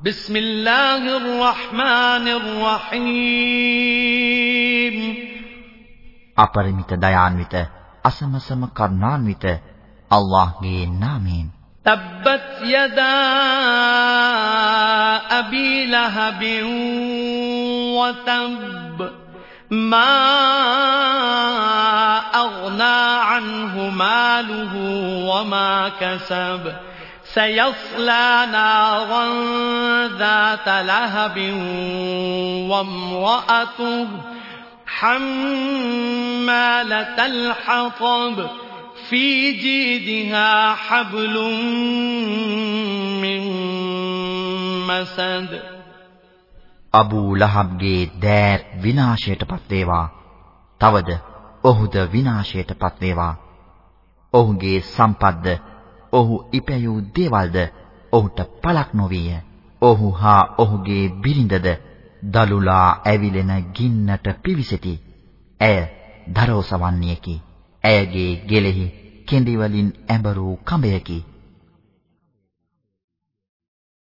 بسم الله الرحمن الرحيم අපරිමිත දයාන්විත අසමසම කරුණාන්විත අල්ලාහ්ගේ නාමයෙන් تبت يدا أبي لهب وتب ما أغنى عنه ماله وما كسب سيصلى نارا ذات لهب وامرأته حمالة الحطب في جيدها حبل من مسد අබූ ලහබ්ගේ දෑර් විනාශයටපත් වේවා. තවද ඔහුද විනාශයටපත් වේවා. ඔහුගේ සම්පත්ද ඔහු ඉපැයූ දේවල්ද ඔහුට පළක් නොවිය. ඔහු හා ඔහුගේ බිරිඳද දලුලා ඇවිලෙන ගින්නට පිවිසෙති. ඇය දරෝසවන්නේකි. ඇයගේ ගෙලෙහි කෙඳි වලින් ඇඹරූ කඹයකි.